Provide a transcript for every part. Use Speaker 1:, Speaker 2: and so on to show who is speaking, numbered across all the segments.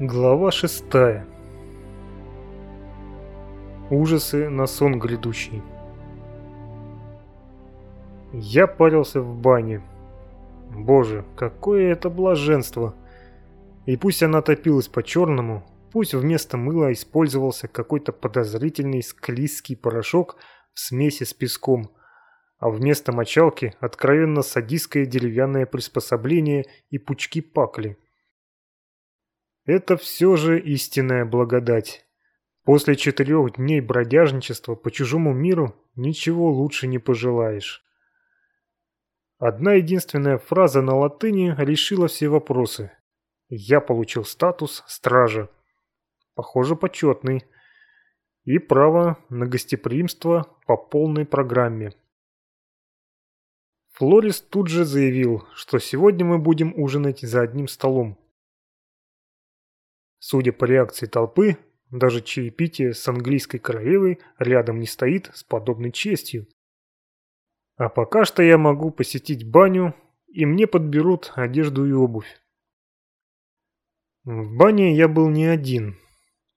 Speaker 1: Глава шестая. Ужасы на сон грядущий. Я парился в бане. Боже, какое это блаженство! И пусть она топилась по-черному, пусть вместо мыла использовался какой-то подозрительный склизкий порошок в смеси с песком, а вместо мочалки откровенно садистское деревянное приспособление и пучки пакли – это все же истинная благодать. После четырех дней бродяжничества по чужому миру ничего лучше не пожелаешь. Одна единственная фраза на латыни решила все вопросы. Я получил статус стража. Похоже, почетный. И право на гостеприимство по полной программе. Флорис тут же заявил, что сегодня мы будем ужинать за одним столом. Судя по реакции толпы, даже чаепитие с английской королевой рядом не стоит с подобной честью. А пока что я могу посетить баню, и мне подберут одежду и обувь. В бане я был не один.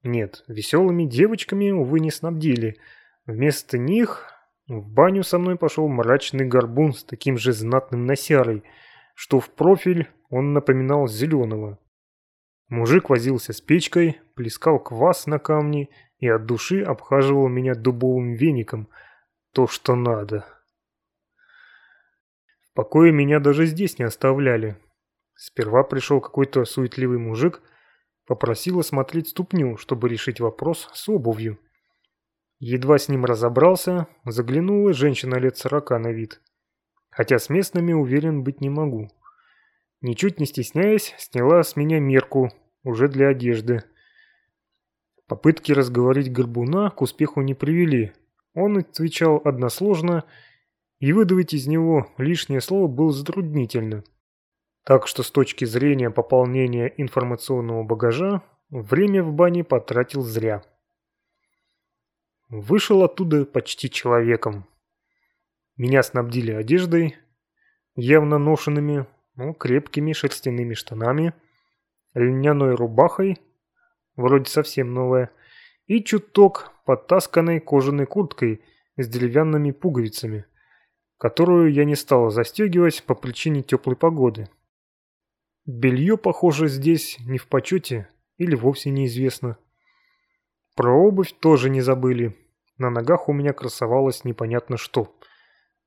Speaker 1: Нет, веселыми девочками, увы, не снабдили. Вместо них в баню со мной пошел мрачный горбун с таким же знатным носярой, что в профиль он напоминал зеленого. Мужик возился с печкой, плескал квас на камни и от души обхаживал меня дубовым веником. То, что надо. В покое меня даже здесь не оставляли. Сперва пришел какой-то суетливый мужик, попросил осмотреть ступню, чтобы решить вопрос с обувью. Едва с ним разобрался, заглянула женщина лет сорока на вид. Хотя с местными уверен быть не могу. Ничуть не стесняясь, сняла с меня мерку, уже для одежды. Попытки разговорить Горбуна к успеху не привели. Он отвечал односложно, и выдавить из него лишнее слово было затруднительно. Так что с точки зрения пополнения информационного багажа, время в бане потратил зря. Вышел оттуда почти человеком. Меня снабдили одеждой, явно ношенными, но крепкими шерстяными штанами – льняной рубахой, вроде совсем новая, и чуток подтасканной кожаной курткой с деревянными пуговицами, которую я не стала застегивать по причине теплой погоды. Белье, похоже, здесь не в почете или вовсе неизвестно. Про обувь тоже не забыли. На ногах у меня красовалось непонятно что.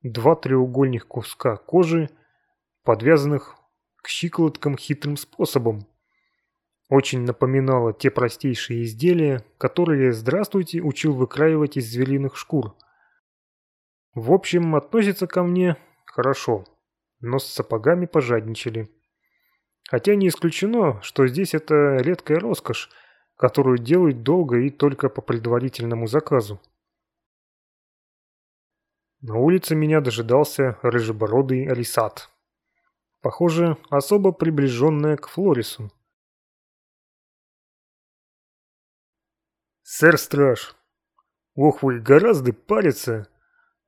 Speaker 1: Два треугольных куска кожи, подвязанных к щиколоткам хитрым способом, очень напоминало те простейшие изделия, которые «Здравствуйте» учил выкраивать из звериных шкур. В общем, относится ко мне хорошо, но с сапогами пожадничали. Хотя не исключено, что здесь это редкая роскошь, которую делают долго и только по предварительному заказу. На улице меня дожидался рыжебородый Алисат. Похоже, особо приближенная к Флорису. «Сэр Страж, ох вы, гораздо париться.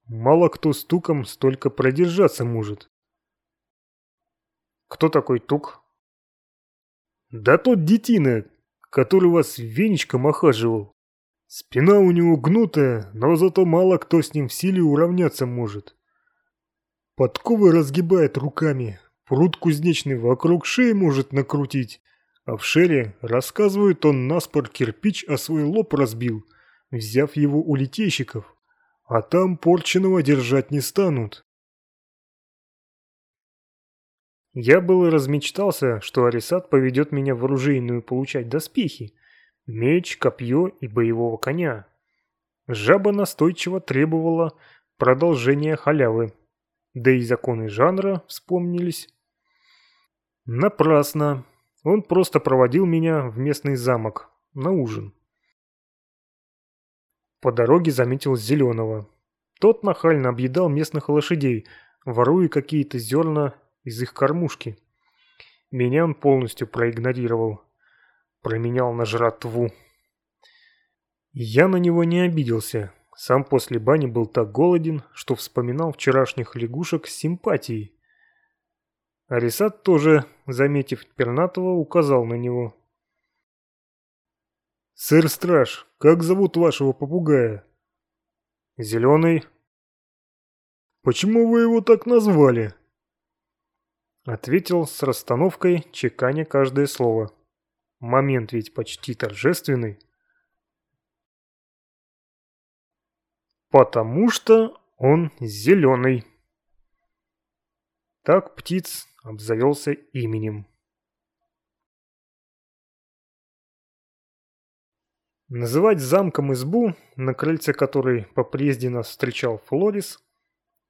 Speaker 1: Мало кто с туком столько продержаться может». «Кто такой тук?» «Да тот детина, который вас веничком охаживал. Спина у него гнутая, но зато мало кто с ним в силе уравняться может. Подковы разгибает руками, пруд кузнечный вокруг шеи может накрутить, а в шере, рассказывают, он наспор кирпич о свой лоб разбил, взяв его у литейщиков. А там порченого держать не станут. Я было размечтался, что Арисат поведет меня в оружейную получать доспехи, меч, копье и боевого коня. Жаба настойчиво требовала продолжения халявы, да и законы жанра вспомнились. Напрасно. Он просто проводил меня в местный замок на ужин. По дороге заметил Зеленого. Тот нахально объедал местных лошадей, воруя какие-то зерна из их кормушки. Меня он полностью проигнорировал. Променял на жратву. Я на него не обиделся. Сам после бани был так голоден, что вспоминал вчерашних лягушек с симпатией. Арисат тоже, заметив Пернатова, указал на него. «Сэр Страж, как зовут вашего попугая?» «Зеленый». «Почему вы его так назвали?» Ответил с расстановкой, чеканя каждое слово. Момент ведь почти торжественный. Потому что он зеленый. Так птиц обзавелся именем. Называть замком избу, на крыльце которой по приезде нас встречал Флорис,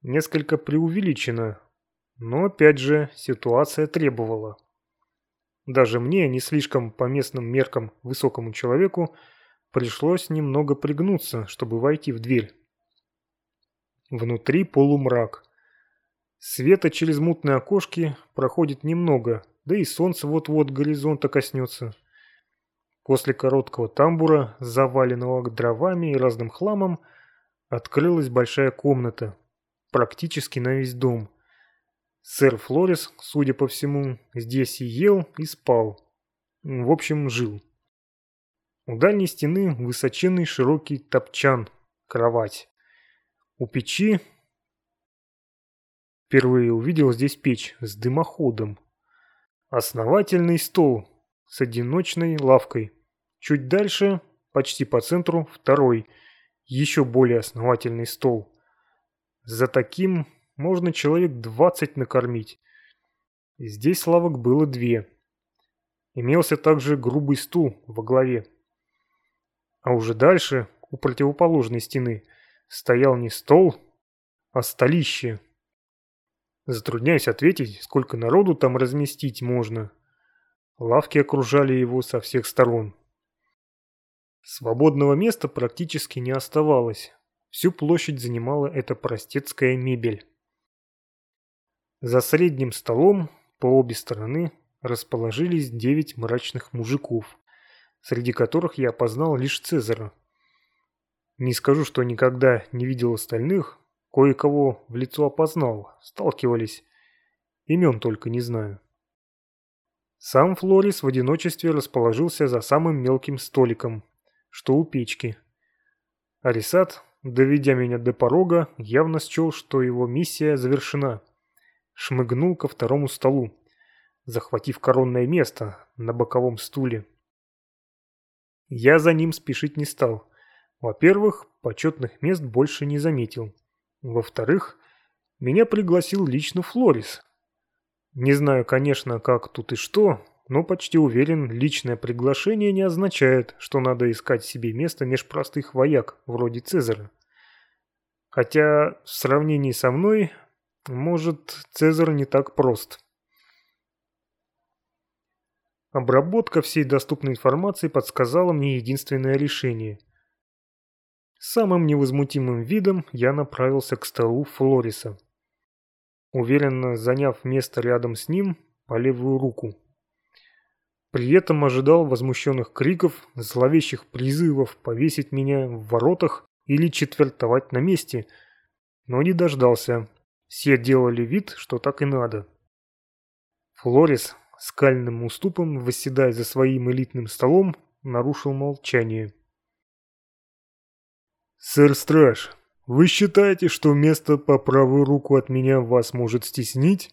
Speaker 1: несколько преувеличено, но опять же ситуация требовала. Даже мне, не слишком по местным меркам высокому человеку, пришлось немного пригнуться, чтобы войти в дверь. Внутри полумрак. Света через мутные окошки проходит немного, да и солнце вот-вот горизонта коснется. После короткого тамбура, заваленного дровами и разным хламом, открылась большая комната, практически на весь дом. Сэр Флорис, судя по всему, здесь и ел, и спал. В общем, жил. У дальней стены высоченный широкий топчан, кровать. У печи... Впервые увидел здесь печь с дымоходом. Основательный стол с одиночной лавкой. Чуть дальше, почти по центру, второй, еще более основательный стол. За таким можно человек двадцать накормить. Здесь лавок было две. Имелся также грубый стул во главе. А уже дальше, у противоположной стены, стоял не стол, а столище. Затрудняюсь ответить, сколько народу там разместить можно. Лавки окружали его со всех сторон. Свободного места практически не оставалось. Всю площадь занимала эта простецкая мебель. За средним столом по обе стороны расположились девять мрачных мужиков, среди которых я опознал лишь Цезара. Не скажу, что никогда не видел остальных, кое-кого в лицо опознал, сталкивались. Имен только не знаю. Сам Флорис в одиночестве расположился за самым мелким столиком, что у печки. Арисат, доведя меня до порога, явно счел, что его миссия завершена. Шмыгнул ко второму столу, захватив коронное место на боковом стуле. Я за ним спешить не стал. Во-первых, почетных мест больше не заметил. Во-вторых, меня пригласил лично Флорис. Не знаю, конечно, как тут и что, но почти уверен, личное приглашение не означает, что надо искать себе место меж простых вояк, вроде Цезаря. Хотя в сравнении со мной, может, Цезарь не так прост. Обработка всей доступной информации подсказала мне единственное решение – Самым невозмутимым видом я направился к столу Флориса, уверенно заняв место рядом с ним по левую руку. При этом ожидал возмущенных криков, зловещих призывов повесить меня в воротах или четвертовать на месте, но не дождался. Все делали вид, что так и надо. Флорис, скальным уступом, восседая за своим элитным столом, нарушил молчание. «Сэр Страж, вы считаете, что место по правую руку от меня вас может стеснить?»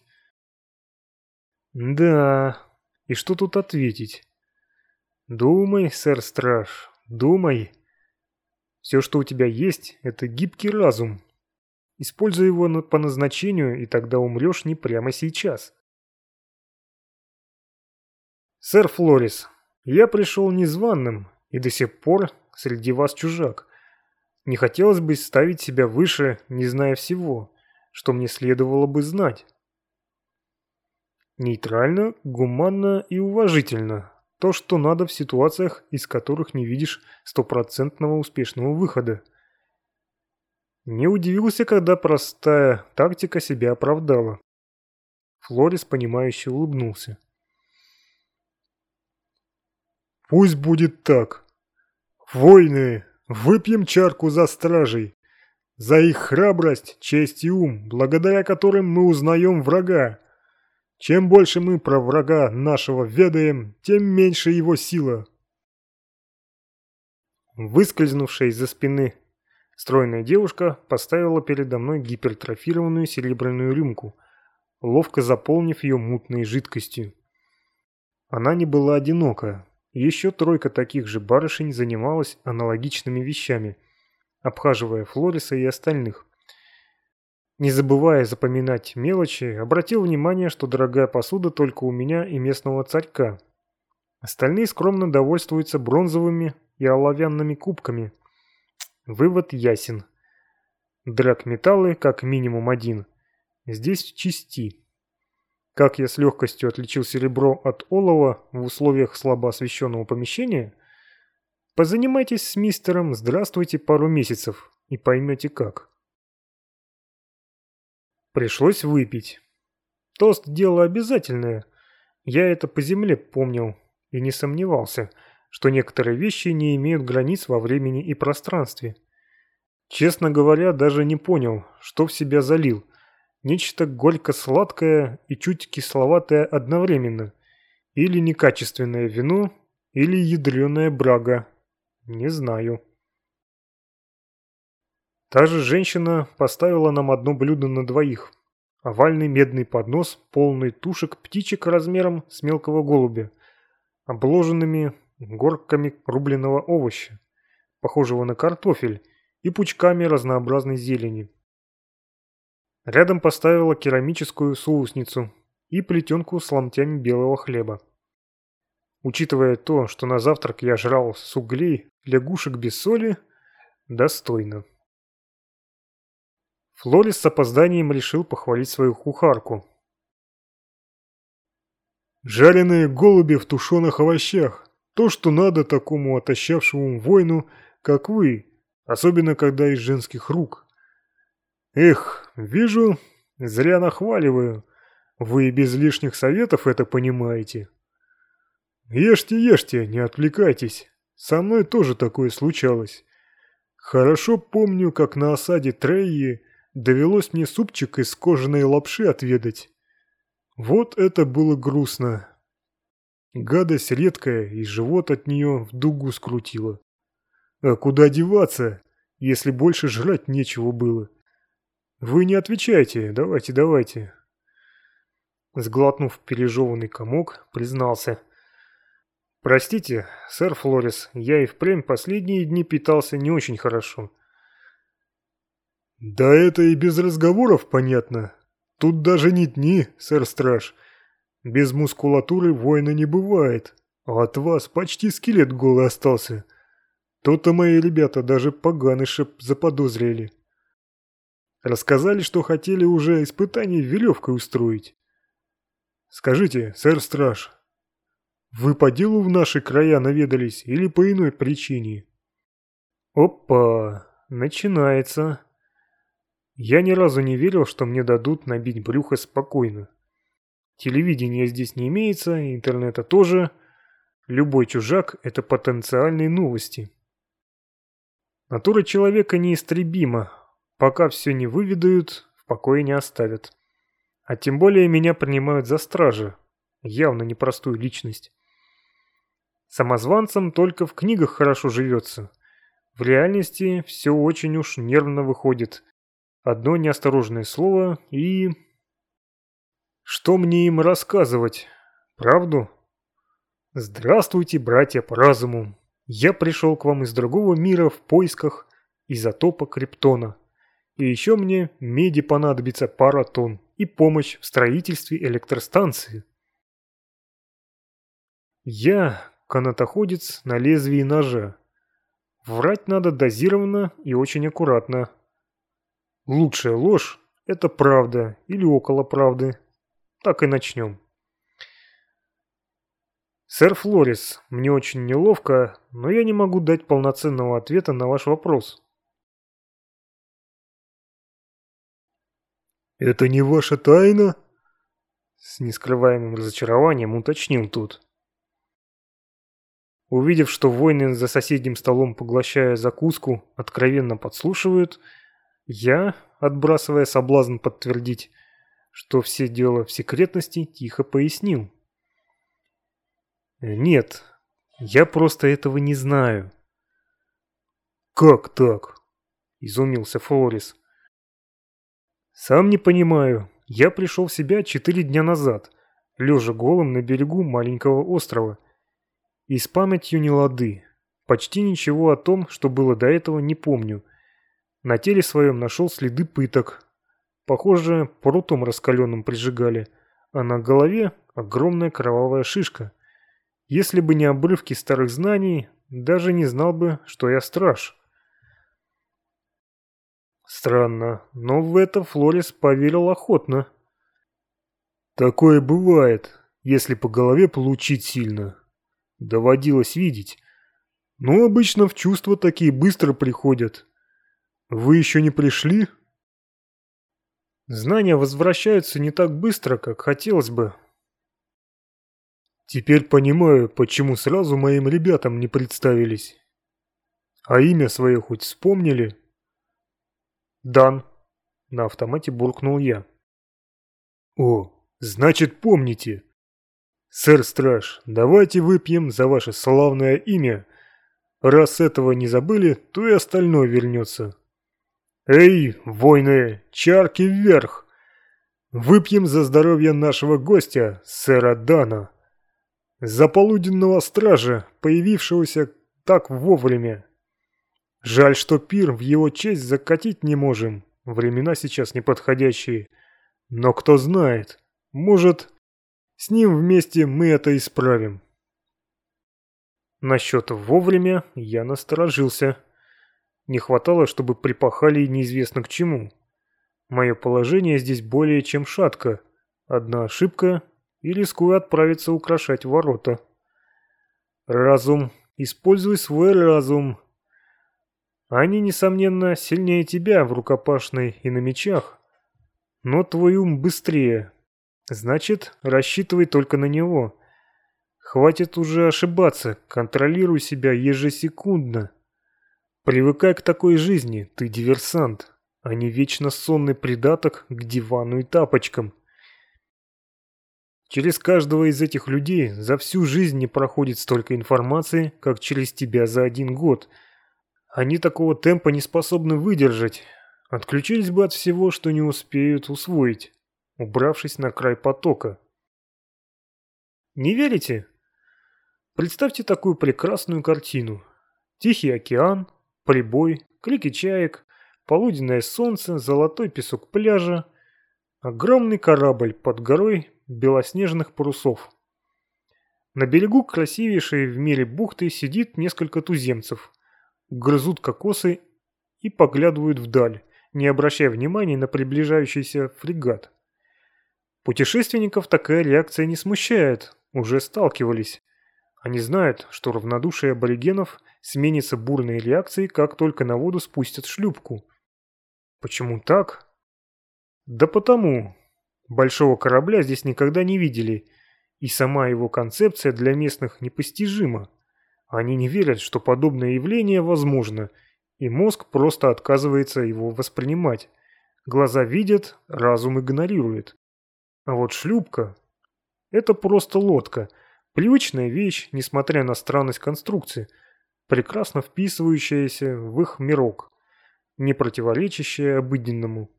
Speaker 1: «Да. И что тут ответить?» «Думай, сэр Страж, думай. Все, что у тебя есть, это гибкий разум. Используй его по назначению, и тогда умрешь не прямо сейчас». «Сэр Флорис, я пришел незваным, и до сих пор среди вас чужак». Не хотелось бы ставить себя выше, не зная всего, что мне следовало бы знать. Нейтрально, гуманно и уважительно. То, что надо в ситуациях, из которых не видишь стопроцентного успешного выхода. Не удивился, когда простая тактика себя оправдала. Флорис, понимающе улыбнулся. «Пусть будет так. Войны, Выпьем чарку за стражей, за их храбрость, честь и ум, благодаря которым мы узнаем врага. Чем больше мы про врага нашего ведаем, тем меньше его сила. Выскользнувшая из-за спины стройная девушка поставила передо мной гипертрофированную серебряную рюмку, ловко заполнив ее мутной жидкостью. Она не была одинока. Еще тройка таких же барышень занималась аналогичными вещами, обхаживая Флориса и остальных. Не забывая запоминать мелочи, обратил внимание, что дорогая посуда только у меня и местного царька. Остальные скромно довольствуются бронзовыми и оловянными кубками. Вывод ясен. Драгметаллы, как минимум один, здесь в чести. Как я с легкостью отличил серебро от олова в условиях слабо освещенного помещения? Позанимайтесь с мистером «Здравствуйте» пару месяцев и поймете как. Пришлось выпить. Тост – дело обязательное. Я это по земле помнил и не сомневался, что некоторые вещи не имеют границ во времени и пространстве. Честно говоря, даже не понял, что в себя залил – Нечто горько-сладкое и чуть кисловатое одновременно. Или некачественное вино, или ядреная брага. Не знаю. Та же женщина поставила нам одно блюдо на двоих. Овальный медный поднос, полный тушек птичек размером с мелкого голубя, обложенными горками рубленого овоща, похожего на картофель, и пучками разнообразной зелени. Рядом поставила керамическую соусницу и плетенку с ломтями белого хлеба. Учитывая то, что на завтрак я жрал с углей лягушек без соли, достойно. Флорис с опозданием решил похвалить свою кухарку.
Speaker 2: «Жареные голуби в тушеных овощах. То, что надо такому отощавшему воину, как вы, особенно когда из женских рук». Эх, вижу, зря нахваливаю. Вы без лишних советов это понимаете. Ешьте, ешьте, не отвлекайтесь. Со мной тоже такое случалось. Хорошо помню, как на осаде Трейи довелось мне супчик из кожаной лапши отведать. Вот это было грустно. Гадость редкая, и живот от нее в дугу скрутило. А куда деваться, если больше жрать нечего было? «Вы не отвечайте, давайте, давайте». Сглотнув пережеванный комок, признался. «Простите, сэр Флорис, я и впрямь последние дни питался не очень хорошо». «Да это и без разговоров понятно. Тут даже не дни, сэр Страж. Без мускулатуры воина не бывает, а от вас почти скелет голый остался. То-то мои ребята даже поганыша заподозрили». Рассказали, что хотели уже испытание веревкой устроить. Скажите, сэр Страж, вы по делу в наши края наведались или по иной причине?
Speaker 1: Опа, начинается. Я ни разу не верил, что мне дадут набить брюхо спокойно. Телевидения здесь не имеется, интернета тоже. Любой чужак – это потенциальные новости. Натура человека неистребима, Пока все не выведают, в покое не оставят. А тем более меня принимают за стража. Явно непростую личность. Самозванцам только в книгах хорошо живется. В реальности все очень уж нервно выходит. Одно неосторожное слово и... Что мне им рассказывать? Правду? Здравствуйте, братья по разуму. Я пришел к вам из другого мира в поисках изотопа Криптона. И еще мне меди понадобится пара тонн и помощь в строительстве электростанции. Я канатоходец на лезвии ножа. Врать надо дозированно и очень аккуратно. Лучшая ложь – это правда или около правды. Так и начнем. Сэр Флорис, мне очень неловко, но я не могу дать полноценного ответа на ваш вопрос.
Speaker 2: «Это не ваша тайна?»
Speaker 1: С нескрываемым разочарованием уточнил тут. Увидев, что воины за соседним столом, поглощая закуску, откровенно подслушивают, я, отбрасывая соблазн подтвердить, что все дело в секретности, тихо пояснил. «Нет, я просто этого не знаю.
Speaker 2: «Как так?»
Speaker 1: – изумился Флорис. «Сам не понимаю. Я пришел в себя четыре дня назад, лежа голым на берегу маленького острова. И с памятью не лады. Почти ничего о том, что было до этого, не помню. На теле своем нашел следы пыток. Похоже, прутом раскаленным прижигали, а на голове огромная кровавая шишка. Если бы не обрывки старых знаний, даже не знал бы, что я страж. Странно, но в это Флорис поверил охотно.
Speaker 2: Такое бывает, если по голове получить сильно. Доводилось видеть. Но обычно в чувства такие быстро приходят. Вы еще не пришли?
Speaker 1: Знания возвращаются не так быстро, как хотелось бы.
Speaker 2: Теперь понимаю, почему сразу моим ребятам не представились. А имя свое хоть вспомнили?
Speaker 1: «Дан», — на автомате буркнул я.
Speaker 2: «О, значит помните. Сэр Страж, давайте выпьем за ваше славное имя. Раз этого не забыли, то и остальное вернется. Эй, воины, чарки вверх! Выпьем за здоровье нашего гостя, сэра Дана. За полуденного стража, появившегося так вовремя. Жаль, что пир в его честь закатить не можем. Времена сейчас неподходящие. Но кто знает, может, с ним вместе мы это исправим.
Speaker 1: Насчет вовремя я насторожился. Не хватало, чтобы припахали неизвестно к чему. Мое положение здесь более чем шатко. Одна ошибка и рискую отправиться украшать ворота. Разум. Используй свой разум. Они, несомненно, сильнее тебя в рукопашной и на мечах. Но твой ум быстрее. Значит, рассчитывай только на него. Хватит уже ошибаться, контролируй себя ежесекундно. Привыкай к такой жизни, ты диверсант, а не вечно сонный придаток к дивану и тапочкам. Через каждого из этих людей за всю жизнь не проходит столько информации, как через тебя за один год – они такого темпа не способны выдержать. Отключились бы от всего, что не успеют усвоить, убравшись на край потока. Не верите? Представьте такую прекрасную картину. Тихий океан, прибой, клики чаек, полуденное солнце, золотой песок пляжа, огромный корабль под горой белоснежных парусов. На берегу красивейшей в мире бухты сидит несколько туземцев – грызут кокосы и поглядывают вдаль, не обращая внимания на приближающийся фрегат. Путешественников такая реакция не смущает, уже сталкивались. Они знают, что равнодушие аборигенов сменится бурной реакцией, как только на воду спустят шлюпку. Почему так? Да потому. Большого корабля здесь никогда не видели, и сама его концепция для местных непостижима. Они не верят, что подобное явление возможно, и мозг просто отказывается его воспринимать. Глаза видят, разум игнорирует. А вот шлюпка – это просто лодка, привычная вещь, несмотря на странность конструкции, прекрасно вписывающаяся в их мирок, не противоречащая обыденному.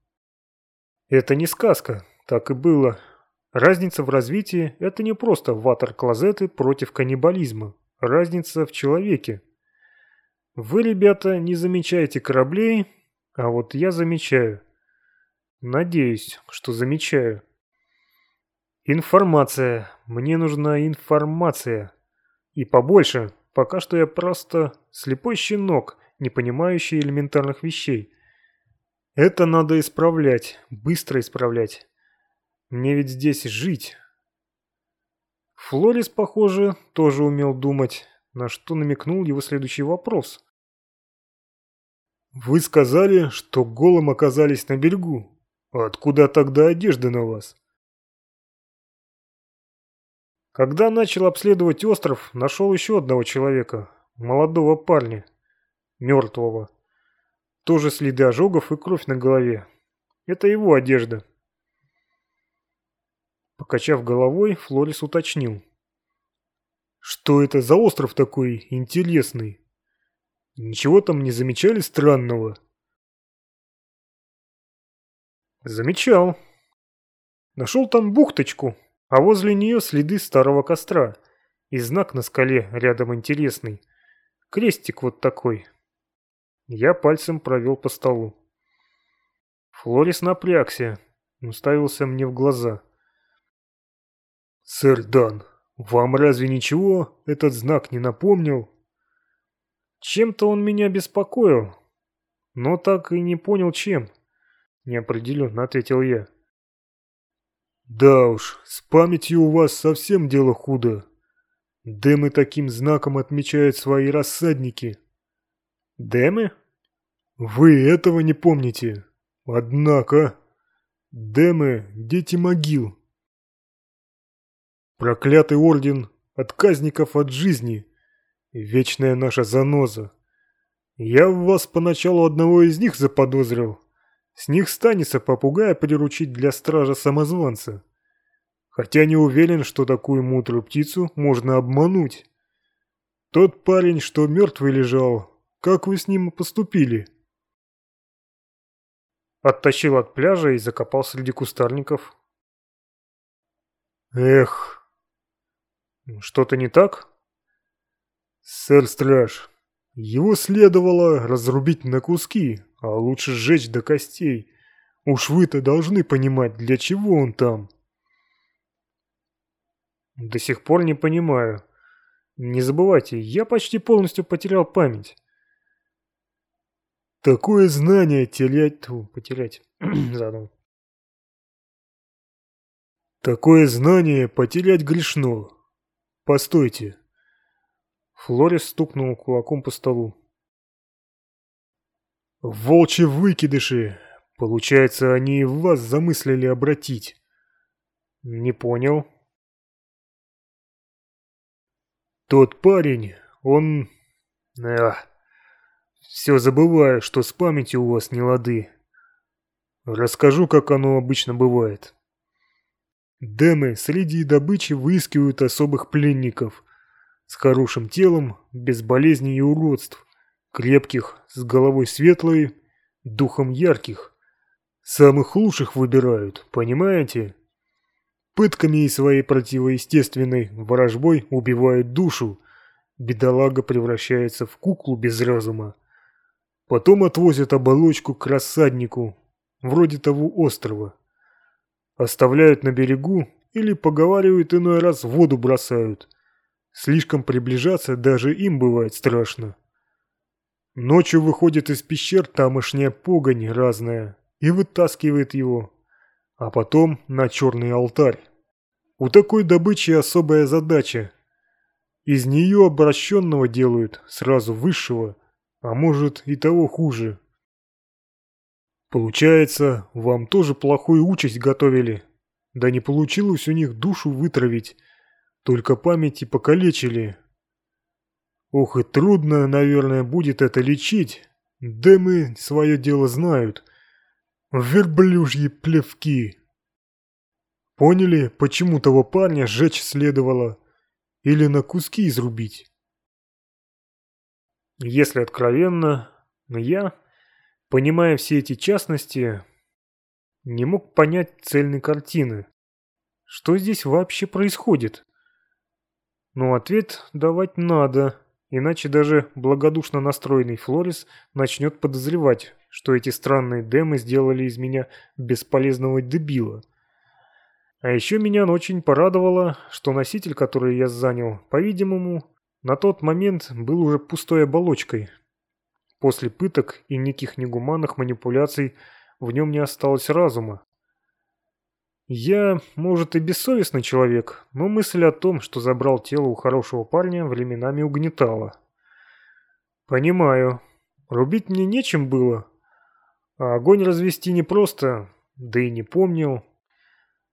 Speaker 1: Это не сказка, так и было. Разница в развитии – это не просто ватер-клозеты против каннибализма. Разница в человеке. Вы, ребята, не замечаете кораблей, а вот я замечаю. Надеюсь, что замечаю. Информация. Мне нужна информация. И побольше. Пока что я просто слепой щенок, не понимающий элементарных вещей. Это надо исправлять, быстро исправлять. Мне ведь здесь жить, Флорис, похоже, тоже умел думать, на что намекнул его следующий вопрос.
Speaker 2: «Вы сказали, что голым оказались на берегу. Откуда тогда одежда на вас?»
Speaker 1: Когда начал обследовать остров, нашел еще одного человека, молодого парня, мертвого. Тоже следы ожогов и кровь на голове. Это его одежда. Покачав головой, Флорис уточнил.
Speaker 2: «Что это за остров такой интересный?» Ничего там не замечали странного?
Speaker 1: Замечал. Нашел там бухточку, а возле нее следы старого костра. И знак на скале рядом интересный. Крестик вот такой. Я пальцем провел по столу. Флорис напрягся, уставился мне в глаза.
Speaker 2: «Сэр Дан, вам разве ничего этот знак не напомнил?»
Speaker 1: Чем-то он меня беспокоил, но так и не понял, чем. Неопределенно ответил я.
Speaker 2: Да уж, с памятью у вас совсем дело худо. Демы таким знаком отмечают свои рассадники.
Speaker 1: Демы?
Speaker 2: Вы этого не помните. Однако... Демы — дети могил. Проклятый орден отказников от жизни. Вечная наша заноза. Я в вас поначалу одного из них заподозрил. С них станется попугая приручить для стража самозванца. Хотя не уверен, что такую мудрую птицу можно обмануть. Тот парень, что мертвый лежал, как вы с ним поступили?»
Speaker 1: Оттащил от пляжа и закопал среди кустарников.
Speaker 2: «Эх,
Speaker 1: что-то не так?»
Speaker 2: «Сэр-страж, его следовало разрубить на куски, а лучше сжечь до костей. Уж вы-то должны понимать, для чего он там».
Speaker 1: До сих пор не понимаю. Не забывайте, я почти полностью потерял память.
Speaker 2: Такое знание терять...
Speaker 1: Тьфу, потерять. Задал.
Speaker 2: Такое знание потерять грешно. Постойте.
Speaker 1: Флорис стукнул кулаком по столу.
Speaker 2: Волчьи выкидыши. Получается, они в вас замыслили обратить.
Speaker 1: Не понял.
Speaker 2: Тот парень, он... Эх, все забываю, что с памятью у вас не лады. Расскажу, как оно обычно бывает. Демы среди добычи выискивают особых пленников с хорошим телом, без болезней и уродств, крепких, с головой светлой, духом ярких. Самых лучших выбирают, понимаете? Пытками и своей противоестественной ворожбой убивают душу. Бедолага превращается в куклу без разума. Потом отвозят оболочку к рассаднику, вроде того острова. Оставляют на берегу или, поговаривают, иной раз в воду бросают. Слишком приближаться даже им бывает страшно. Ночью выходит из пещер тамошняя погонь разная и вытаскивает его а потом на черный алтарь. У такой добычи особая задача. Из нее обращенного делают сразу высшего, а может и того хуже. Получается, вам тоже плохую участь готовили. Да не получилось у них душу вытравить, только памяти покалечили. Ох и трудно, наверное, будет это лечить. Да мы свое дело знают верблюжьи плевки. Поняли, почему того парня сжечь следовало? Или на куски изрубить?
Speaker 1: Если откровенно, я, понимая все эти частности, не мог понять цельной картины. Что здесь вообще происходит? Но ответ давать надо, иначе даже благодушно настроенный Флорис начнет подозревать, что эти странные демы сделали из меня бесполезного дебила. А еще меня очень порадовало, что носитель, который я занял, по-видимому, на тот момент был уже пустой оболочкой. После пыток и неких негуманных манипуляций в нем не осталось разума. Я, может, и бессовестный человек, но мысль о том, что забрал тело у хорошего парня, временами угнетала. Понимаю. Рубить мне нечем было, а огонь развести непросто, да и не помнил.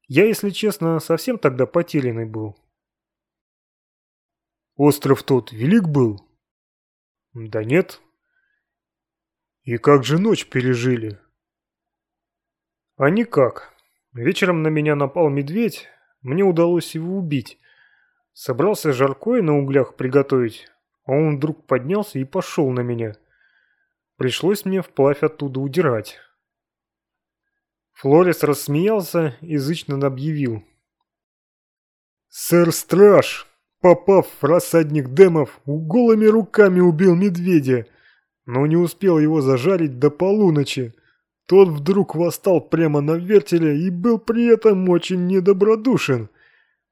Speaker 1: Я, если честно, совсем тогда потерянный был.
Speaker 2: Остров тот велик был?
Speaker 1: Да нет.
Speaker 2: И как же ночь пережили?
Speaker 1: А никак. Вечером на меня напал медведь, мне удалось его убить. Собрался жаркое на углях приготовить, а он вдруг поднялся и пошел на меня. Пришлось мне вплавь оттуда удирать. Флорис рассмеялся и зычно объявил.
Speaker 2: «Сэр Страж, попав в рассадник демов, голыми руками убил медведя, но не успел его зажарить до полуночи. Тот вдруг восстал прямо на вертеле и был при этом очень недобродушен.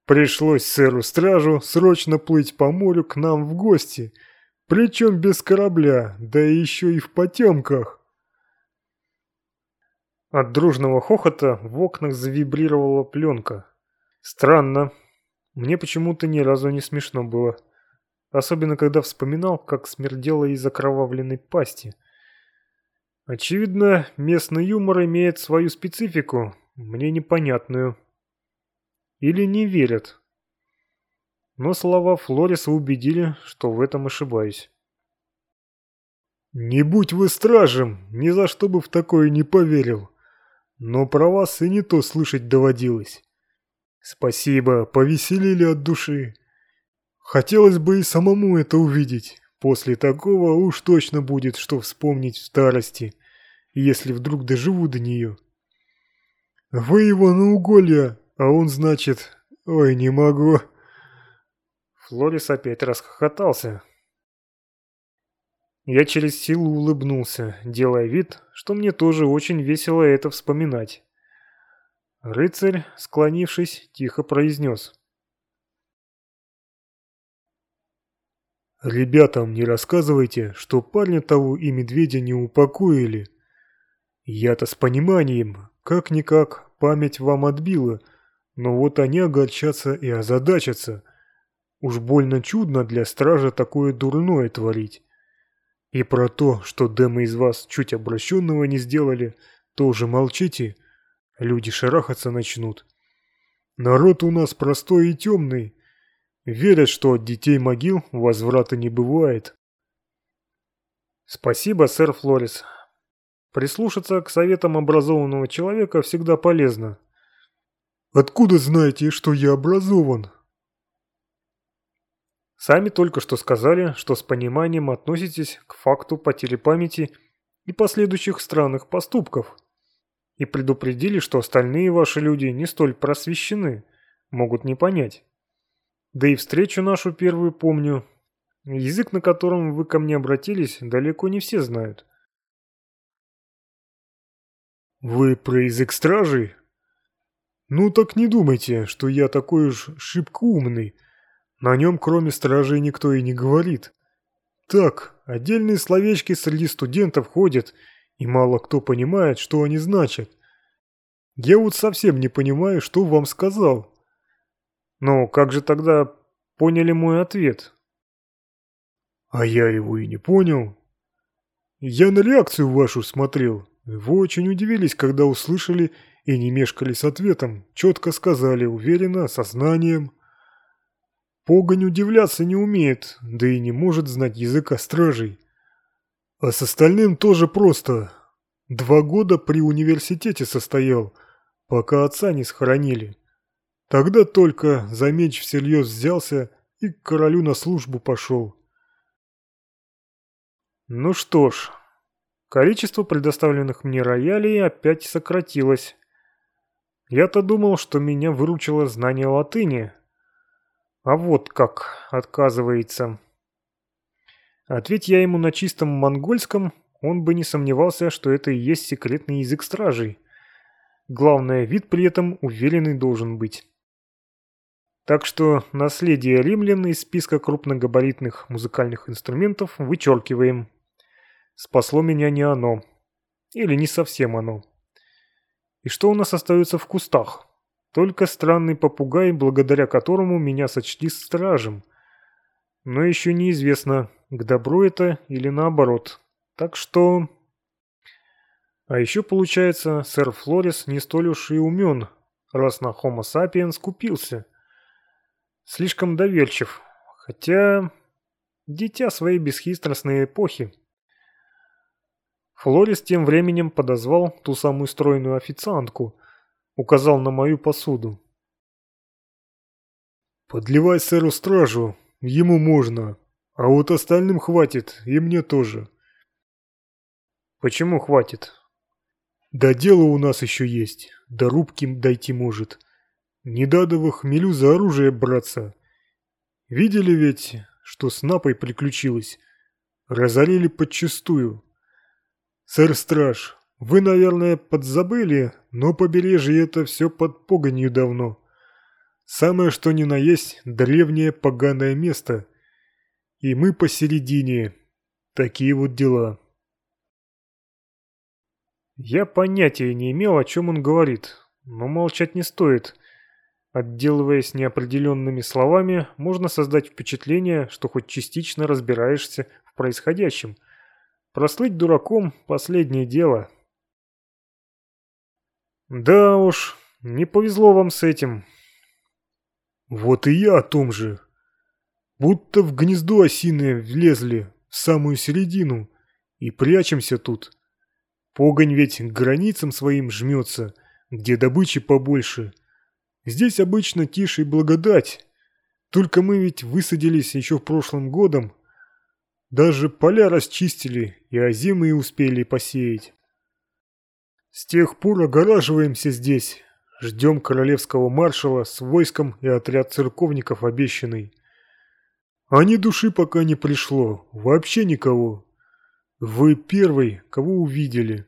Speaker 2: Пришлось сэру-стражу срочно плыть по морю к нам в гости, причем без корабля, да еще и в потемках.
Speaker 1: От дружного хохота в окнах завибрировала пленка. Странно. Мне почему-то ни разу не смешно было. Особенно, когда вспоминал, как смердело из окровавленной пасти. Очевидно, местный юмор имеет свою специфику, мне непонятную. Или не верят. Но слова Флориса убедили, что в этом ошибаюсь.
Speaker 2: «Не будь вы стражем, ни за что бы в такое не поверил. Но про вас и не то слышать доводилось. Спасибо, повеселили от души. Хотелось бы и самому это увидеть. После такого уж точно будет, что вспомнить в старости, если вдруг доживу до нее. Вы его на уголья, а он, значит... Ой, не могу.
Speaker 1: Флорис опять расхохотался. Я через силу улыбнулся, делая вид, что мне тоже очень весело это вспоминать. Рыцарь, склонившись, тихо произнес.
Speaker 2: «Ребятам не рассказывайте, что парня того и медведя не упокоили. Я-то с пониманием, как-никак, память вам отбила, но вот они огорчатся и озадачатся. Уж больно чудно для стража такое дурное творить. И про то, что демы из вас чуть обращенного не сделали, тоже молчите. Люди шарахаться начнут. Народ у нас простой и темный. Верят, что от детей могил возврата не бывает.
Speaker 1: Спасибо, сэр Флорис. Прислушаться к советам образованного человека всегда полезно.
Speaker 2: Откуда знаете, что я образован?
Speaker 1: Сами только что сказали, что с пониманием относитесь к факту потери памяти и последующих странных поступков. И предупредили, что остальные ваши люди не столь просвещены, могут не понять. Да и встречу нашу первую помню. Язык, на котором вы ко мне обратились, далеко не все знают.
Speaker 2: «Вы про язык стражей?» «Ну так не думайте, что я такой уж шибко умный», на нем, кроме стражей, никто и не говорит. Так, отдельные словечки среди студентов ходят, и мало кто понимает, что они значат. Я вот совсем не понимаю, что вам сказал.
Speaker 1: Но как же тогда поняли мой ответ?
Speaker 2: А я его и не понял. Я на реакцию вашу смотрел. Вы очень удивились, когда услышали и не мешкали с ответом. Четко сказали, уверенно, сознанием. Погонь удивляться не умеет, да и не может знать языка стражей. А с остальным тоже просто. Два года при университете состоял, пока отца не схоронили. Тогда только за меч всерьез взялся и к королю на службу пошел.
Speaker 1: Ну что ж, количество предоставленных мне роялей опять сократилось. Я-то думал, что меня выручило знание латыни, а вот как, отказывается. Ответь я ему на чистом монгольском, он бы не сомневался, что это и есть секретный язык стражей. Главное, вид при этом уверенный должен быть. Так что наследие римлян из списка крупногабаритных музыкальных инструментов вычеркиваем. Спасло меня не оно. Или не совсем оно. И что у нас остается в кустах? Только странный попугай, благодаря которому меня сочли стражем. Но еще неизвестно, к добру это или наоборот. Так что... А еще получается, сэр Флорис не столь уж и умен, раз на Homo sapiens купился. Слишком доверчив, хотя... Дитя своей бесхитростной эпохи. Флорис тем временем подозвал ту самую стройную официантку, указал на мою посуду.
Speaker 2: «Подливай сэру стражу, ему можно. А вот остальным хватит, и мне тоже.
Speaker 1: Почему хватит?
Speaker 2: Да дело у нас еще есть, до рубки дойти может. Не надо в хмелю за оружие браться. Видели ведь, что с Напой приключилось? Разорили подчистую. Сэр Страж, вы, наверное, подзабыли, но побережье это все под погонью давно. Самое что ни на есть древнее поганое место. И мы посередине. Такие вот дела.
Speaker 1: Я понятия не имел, о чем он говорит, но молчать не стоит. Отделываясь неопределенными словами, можно создать впечатление, что хоть частично разбираешься в происходящем. Прослыть дураком – последнее дело. Да уж, не повезло вам с этим.
Speaker 2: Вот и я о том же. Будто в гнездо осиное влезли, в самую середину, и прячемся тут. Погонь ведь к границам своим жмется, где добычи побольше. Здесь обычно тише и благодать. Только мы ведь высадились еще в прошлом годом. Даже поля расчистили и озимые успели посеять. С тех пор огораживаемся здесь. Ждем королевского маршала с войском и отряд церковников обещанный. А ни души пока не пришло, вообще никого. Вы первый, кого увидели.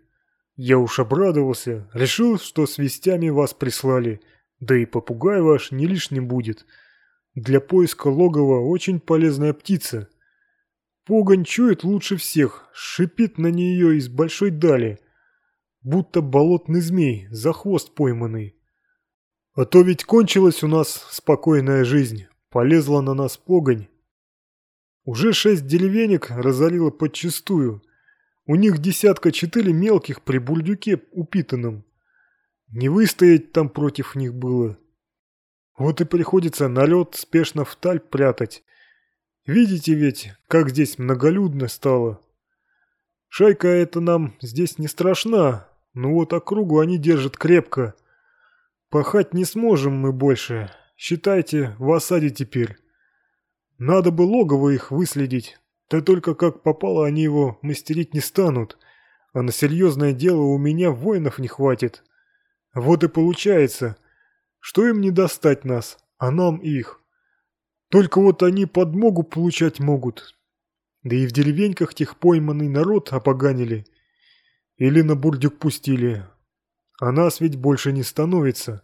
Speaker 2: Я уж обрадовался, решил, что с вестями вас прислали, да и попугай ваш не лишним будет. Для поиска логова очень полезная птица. Погонь чует лучше всех, шипит на нее из большой дали, будто болотный змей, за хвост пойманный. А то ведь кончилась у нас спокойная жизнь, полезла на нас погонь, уже шесть деревенек разорило подчистую. У них десятка четыре мелких при бурдюке упитанном. Не выстоять там против них было. Вот и приходится налет спешно в таль прятать. Видите ведь, как здесь многолюдно стало. Шайка эта нам здесь не страшна, но вот округу они держат крепко. Пахать не сможем мы больше. Считайте, в осаде теперь. Надо бы логово их выследить. Да только как попало, они его мастерить не станут. А на серьезное дело у меня воинов не хватит. Вот и получается, что им не достать нас, а нам их. Только вот они подмогу получать могут. Да и в деревеньках тех пойманный народ опоганили. Или на бурдюк пустили. А нас ведь больше не становится.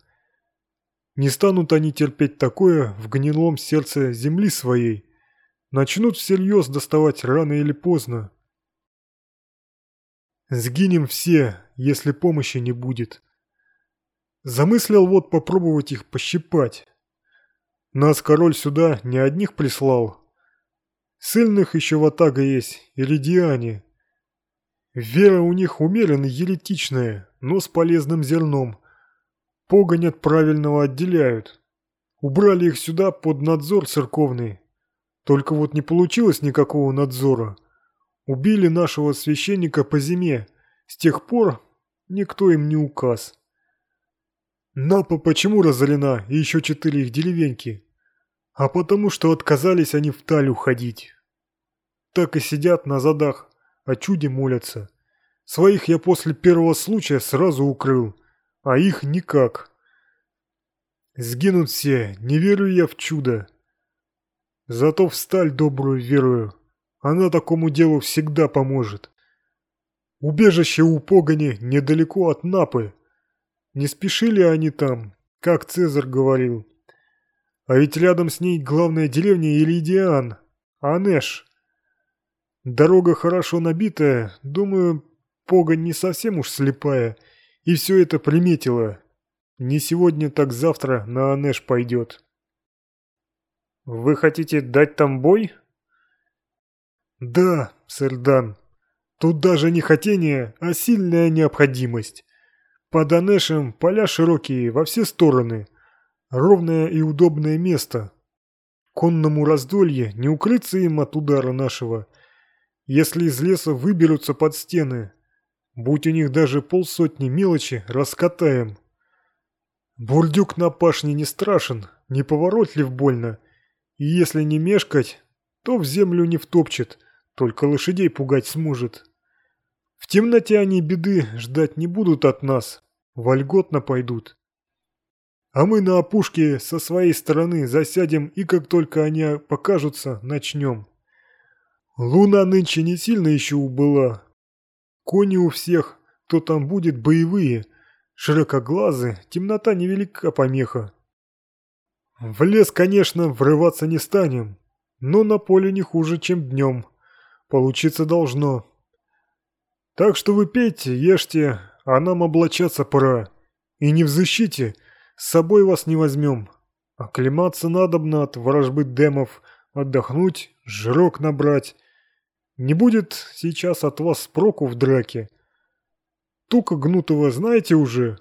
Speaker 2: Не станут они терпеть такое в гнилом сердце земли своей. Начнут всерьез доставать рано или поздно. Сгинем все, если помощи не будет. Замыслил вот попробовать их пощипать. Нас король сюда не одних прислал. Сильных еще ватага есть, иридиане. Вера у них умеренно еретичная, но с полезным зерном. Погонь от правильного отделяют. Убрали их сюда под надзор церковный. Только вот не получилось никакого надзора. Убили нашего священника по зиме. С тех пор никто им не указ. Напа почему разорена и еще четыре их деревеньки? А потому что отказались они в таль уходить. Так и сидят на задах, о чуде молятся. Своих я после первого случая сразу укрыл а их никак. Сгинут все, не верю я в чудо. Зато в сталь добрую верую. Она такому делу всегда поможет. Убежище у погони недалеко от Напы. Не спешили они там, как Цезарь говорил. А ведь рядом с ней главная деревня Илидиан, Анеш. Дорога хорошо набитая, думаю, погонь не совсем уж слепая – и все это приметила. Не сегодня, так завтра на Анеш пойдет. Вы хотите дать там бой? Да, сэр Дан. Тут даже не хотение, а сильная необходимость. Под Анешем поля широкие во все стороны. Ровное и удобное место. Конному раздолье не укрыться им от удара нашего. Если из леса выберутся под стены, Будь у них даже полсотни мелочи, раскатаем. Бурдюк на пашне не страшен, не поворотлив больно. И если не мешкать, то в землю не втопчет, только лошадей пугать сможет. В темноте они беды ждать не будут от нас, вольготно пойдут. А мы на опушке со своей стороны засядем и как только они покажутся, начнем. Луна нынче не сильно еще убыла. Кони у всех, кто там будет, боевые, широкоглазы, темнота невелика помеха. В лес, конечно, врываться не станем, но на поле не хуже, чем днем. Получиться должно. Так что вы пейте, ешьте, а нам облачаться пора. И не в защите, с собой вас не возьмем. Оклематься надобно от ворожбы демов, отдохнуть, жирок набрать. Не будет сейчас от вас спроку в драке. Тука гнутого знаете уже?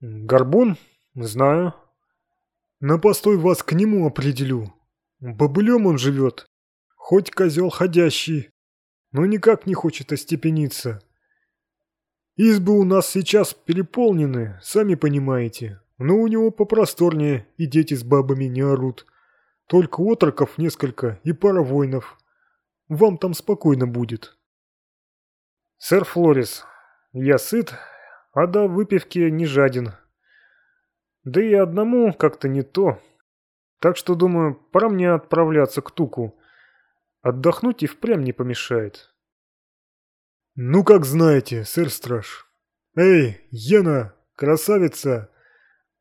Speaker 1: Горбун? Знаю.
Speaker 2: На постой вас к нему определю. Бобылем он живет. Хоть козел ходящий, но никак не хочет остепениться. Избы у нас сейчас переполнены, сами понимаете, но у него попросторнее, и дети с бабами не орут. Только отроков несколько и пара воинов. Вам там спокойно будет.
Speaker 1: Сэр Флорис, я сыт, а до выпивки не жаден. Да и одному как-то не то. Так что, думаю, пора мне отправляться к Туку. Отдохнуть и впрямь не помешает.
Speaker 2: Ну, как знаете, сэр Страж. Эй, Йена, красавица,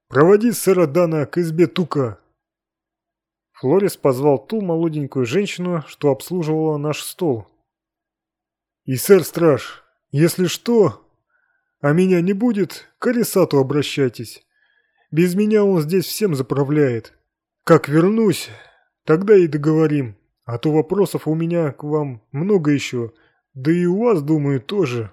Speaker 2: проводи сэра Дана к избе Тука.
Speaker 1: Флорис позвал ту молоденькую женщину, что обслуживала наш стол.
Speaker 2: И, сэр Страж, если что, а меня не будет, к Арисату обращайтесь. Без меня он здесь всем заправляет. Как вернусь, тогда и договорим. А то вопросов у меня к вам много еще, да и у вас, думаю, тоже.